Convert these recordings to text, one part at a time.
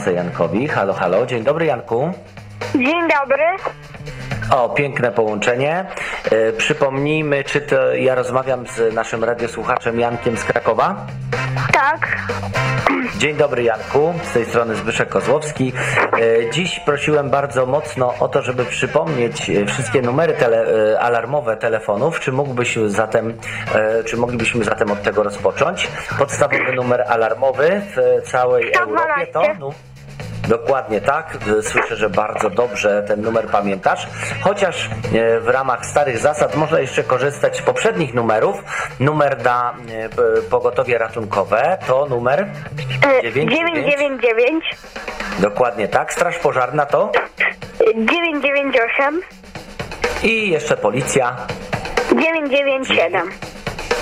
szansę Jankowi. Halo, halo. Dzień dobry, Janku. Dzień dobry. O, piękne połączenie. E, przypomnijmy, czy to ja rozmawiam z naszym radiosłuchaczem Jankiem z Krakowa? Tak. Dzień dobry Janku, z tej strony Zbyszek Kozłowski. E, Dziś prosiłem bardzo mocno o to, żeby przypomnieć e, wszystkie numery tele, alarmowe telefonów. Czy mógłbyś zatem, czy moglibyśmy zatem od tego rozpocząć? Podstawowy numer alarmowy w całej 112. Europie to... Dokładnie tak. Słyszę, że bardzo dobrze ten numer pamiętasz. Chociaż e, w ramach starych zasad można jeszcze korzystać z poprzednich numerów. Numer na e, p- pogotowie ratunkowe to numer E, 99. 999 Dokładnie tak. Straż pożarna to e, 998 i jeszcze policja. 997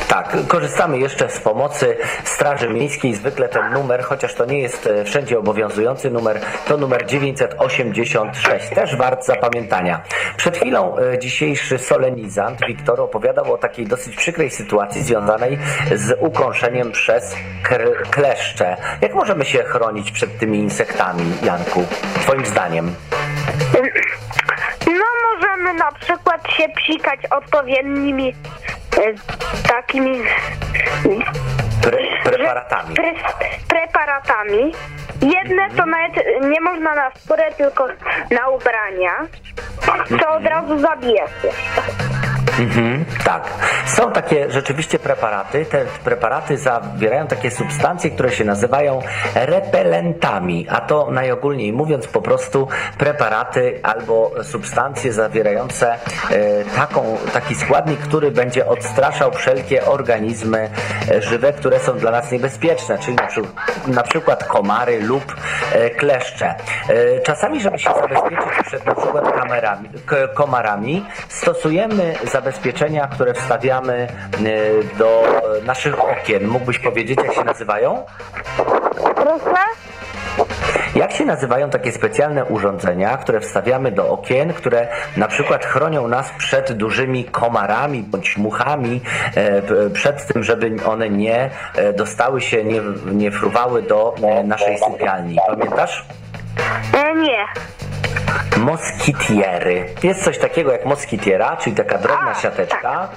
Tak, korzystamy jeszcze z pomocy Straży Miejskiej. Zwykle ten numer, chociaż to nie jest e, wszędzie obowiązujący numer, to numer 986. Też wart zapamiętania. Przed chwilą e, dzisiejszy solenizant Wiktor opowiadał o takiej dosyć przykrej sytuacji związanej z ukąszeniem przez kleszcze. Jak możemy się chronić przed tymi insektami, Janku? Twoim zdaniem? No możemy na przykład się psikać odpowiednimi takimi Pre preparatami. pre, preparatami. Jedne to nawet nie można na skórę, tylko na ubrania, co od razu zabije się. Mhm, tak. Są takie rzeczywiście preparaty. Te preparaty zawierają takie substancje, które się nazywają repelentami, a to najogólniej mówiąc po prostu preparaty albo substancje zawierające e, taką, taki składnik, który będzie odstraszał wszelkie organizmy e, żywe, które są dla nas niebezpieczne, czyli na, przy, na przykład komary lub e, kleszcze. Czasami, żeby się zabezpieczyć przed na przykład kamerami, komarami, stosujemy zabezpieczenia, które wstawiamy e, do e, naszych okien. Mógłbyś powiedzieć, jak się nazywają? Proszę? Jak się nazywają takie specjalne urządzenia, które wstawiamy do okien, które na przykład chronią nas przed dużymi komarami bądź muchami, e, przed tym, żeby one nie dostały się, nie, nie fruwały do naszej sypialni. Pamiętasz? Nie. Moskitiery. Jest coś takiego jak moskitiera, czyli taka drobna A, siateczka,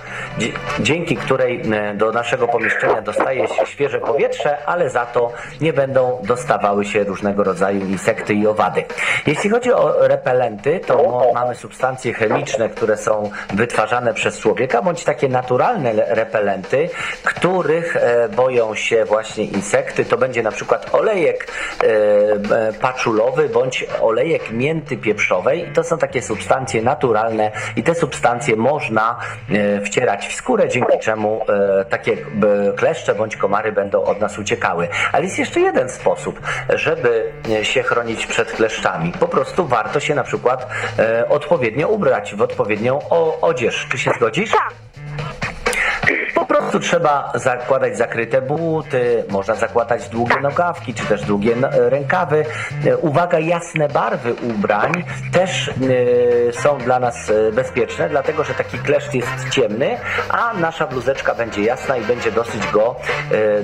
dzięki której e, do naszego pomieszczenia dostaje się świeże powietrze, ale za to nie będą dostawały się różnego rodzaju insekty i owady. Jeśli chodzi o repelenty, to mamy substancje chemiczne, które są wytwarzane przez człowieka, bądź takie naturalne le- repelenty, których e, boją się właśnie insekty. To będzie na przykład olejek e, paczulowy, bądź olejek mięty I to są takie substancje naturalne i te substancje można e, wcierać w skórę, dzięki czemu e, takie kleszcze bądź komary będą od nas uciekały. Ale jest jeszcze jeden sposób, żeby e, się chronić przed kleszczami. Po prostu warto się na przykład odpowiednio ubrać w odpowiednią odzież. Czy się zgodzisz? Tak. Po prostu trzeba zakładać zakryte buty, można zakładać długie nogawki, czy też długie no- rękawy. E, Uwaga, jasne barwy ubrań też e, są dla nas e, bezpieczne, dlatego że taki kleszcz jest ciemny, a nasza bluzeczka będzie jasna i będzie dosyć go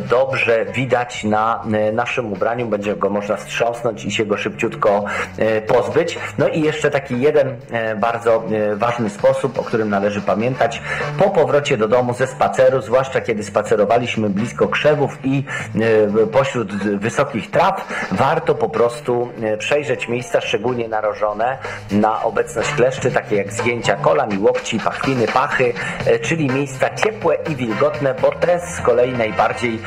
dobrze widać na naszym ubraniu. Będzie go można strząsnąć i się go szybciutko pozbyć. No i jeszcze taki jeden bardzo ważny sposób, o którym należy pamiętać. Po powrocie do domu ze spaceru, zwłaszcza kiedy spacerowaliśmy blisko krzewów i e, pośród wysokich traw, warto po prostu e, przejrzeć miejsca szczególnie narażone na obecność kleszczy, takie jak zgięcia kolan i łokci, pachwiny, pachy, e, czyli miejsca ciepłe i wilgotne, bo te z kolei najbardziej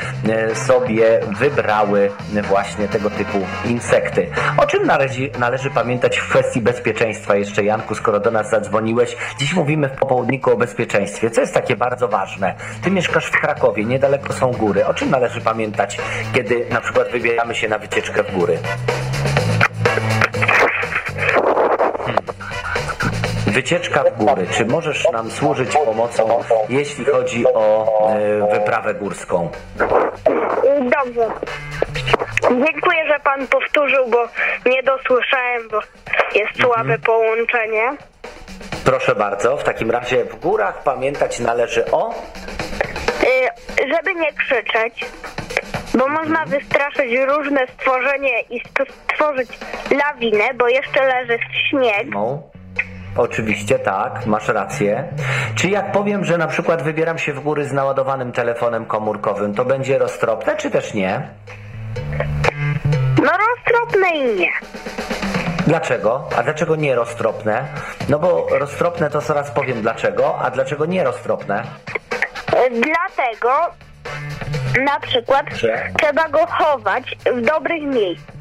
sobie wybrały właśnie tego typu insekty. O czym należy, należy pamiętać w kwestii bezpieczeństwa jeszcze, Janku, skoro do nas zadzwoniłeś? Dziś mówimy w popołudniku o bezpieczeństwie, co jest takie bardzo ważne. Ty mieszkasz w Krakowie, niedaleko są góry. O czym należy pamiętać, kiedy na przykład wybieramy się na wycieczkę w góry? Wycieczka w góry. Czy możesz nam służyć pomocą, jeśli chodzi o e, wyprawę górską? Dobrze. Dziękuję, że pan powtórzył, bo nie dosłyszałem, bo jest słabe połączenie. Proszę bardzo, w takim razie w górach pamiętać należy o. Y, żeby nie krzyczeć, bo można wystraszyć różne stworzenie i st- stworzyć lawinę, bo jeszcze leży śnieg. No, oczywiście tak, masz rację. Czy jak powiem, że na przykład wybieram się w góry z naładowanym telefonem komórkowym, to będzie roztropne, czy też nie? No roztropne i nie. Dlaczego? A dlaczego nie roztropne? No bo roztropne to zaraz powiem dlaczego, a dlaczego nie roztropne? Dlatego na przykład trzeba go chować w dobrych miejscach.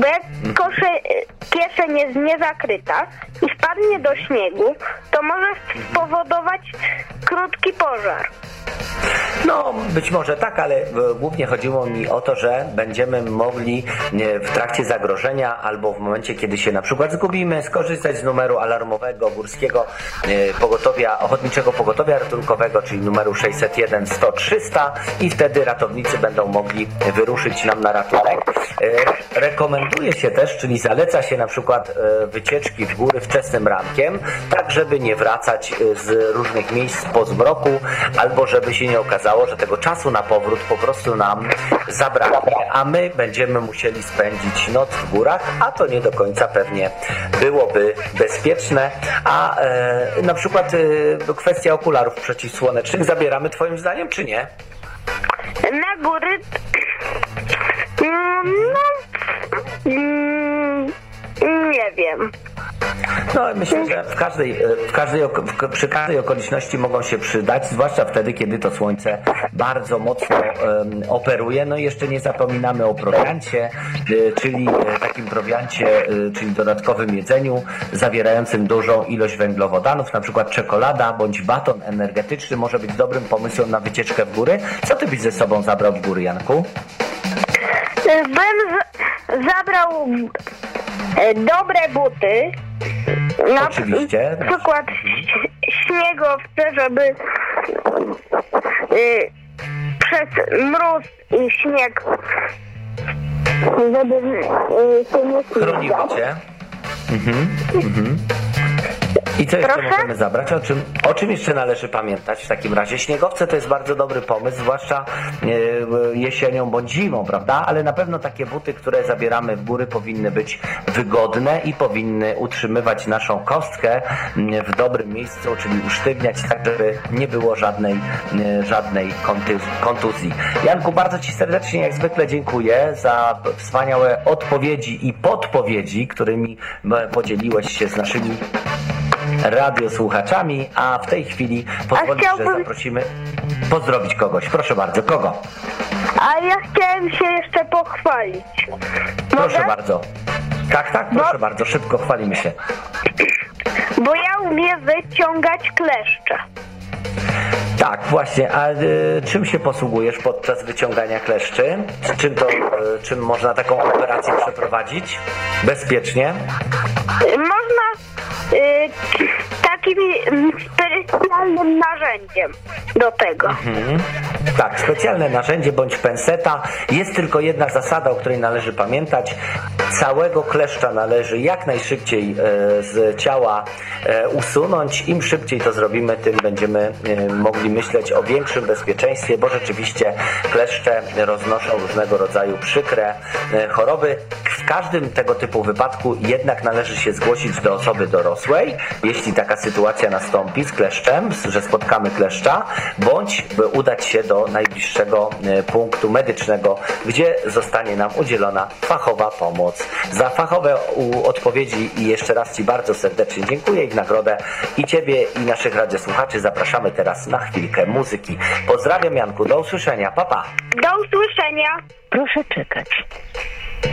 Bo jak kosze, e, kieszeń jest niezakryta i wpadnie do śniegu, to może spowodować krótki pożar. No, być może tak, ale e, głównie chodziło mi o to, że będziemy mogli e, w trakcie zagrożenia albo w momencie, kiedy się na przykład zgubimy, skorzystać z numeru alarmowego górskiego e, pogotowia, ochotniczego pogotowia ratunkowego, czyli numeru 601 100 300 i wtedy ratownicy będą mogli wyruszyć nam na ratunek. Rekomenduje się też, czyli zaleca się na przykład wycieczki w góry wczesnym rankiem, tak żeby nie wracać z różnych miejsc po zmroku, albo żeby się nie okazało, że tego czasu na powrót po prostu nam zabraknie, a my będziemy musieli spędzić noc w górach, a to nie do końca pewnie byłoby bezpieczne. A e, na przykład e, kwestia okularów przeciwsłonecznych zabieramy twoim zdaniem, czy nie? Na góry. mm, No. mm, Nie wiem. No, myślę, że w każdej, e, w każdej, przy każdej okoliczności mogą się przydać, zwłaszcza wtedy, kiedy to słońce bardzo mocno operuje. No i jeszcze nie zapominamy o prowiancie, e, czyli e, takim prowiancie, czyli dodatkowym jedzeniu zawierającym dużą ilość węglowodanów, na przykład czekolada bądź baton energetyczny może być dobrym pomysłem na wycieczkę w góry. Co ty byś ze sobą zabrał w góry, Janku? Bym zabrał dobre buty. Na Oczywiście. przykład śniegowce, żeby y, przez mróz i śnieg żeby y, się nie ślizgać. cię. Mhm, mhm. I co jeszcze Proszę? możemy zabrać? O czym, o czym jeszcze należy pamiętać w takim razie? Śniegowce to jest bardzo dobry pomysł, zwłaszcza e, jesienią bądź zimą, prawda? Ale na pewno takie buty, które zabieramy w góry powinny być wygodne i powinny utrzymywać naszą kostkę m, w dobrym miejscu, czyli usztywniać tak, żeby nie było żadnej, e, żadnej kontuz- kontuzji. Janku, bardzo Ci serdecznie jak zwykle dziękuję za wspaniałe odpowiedzi i podpowiedzi, którymi podzieliłeś się z naszymi radiosłuchaczami, a w tej chwili pozwolisz, że chciałbym- zaprosimy pozdrowić kogoś. Proszę bardzo, kogo? A ja chciałem się jeszcze pochwalić. Proszę Mogę? bardzo. Tak, tak, proszę No. bardzo, szybko chwalimy się. Bo ja umiem wyciągać kleszcze. Tak, właśnie, a y, czym się posługujesz podczas wyciągania kleszczy? Czym to, y, czym można taką operację przeprowadzić? Bezpiecznie? Można takim mm, specjalnym narzędziem do tego. Tak, specjalne narzędzie bądź penseta. Jest tylko jedna zasada, o której należy pamiętać. Całego kleszcza należy jak najszybciej e, z ciała e, usunąć. Im szybciej to zrobimy, tym będziemy e, mogli myśleć o większym bezpieczeństwie, bo rzeczywiście kleszcze roznoszą różnego rodzaju przykre choroby. W każdym tego typu wypadku jednak należy się zgłosić do osoby dorosłej, jeśli taka sytuacja nastąpi z kleszczem, że spotkamy kleszcza, bądź by udać się do najbliższego e, punktu medycznego, gdzie zostanie nam udzielona fachowa pomoc. Za fachowe odpowiedzi i jeszcze raz Ci bardzo serdecznie dziękuję i w nagrodę i Ciebie i naszych radiosłuchaczy zapraszamy teraz na chwilkę muzyki. Pozdrawiam Janku, do usłyszenia, papa. Pa. Do usłyszenia. Proszę czekać.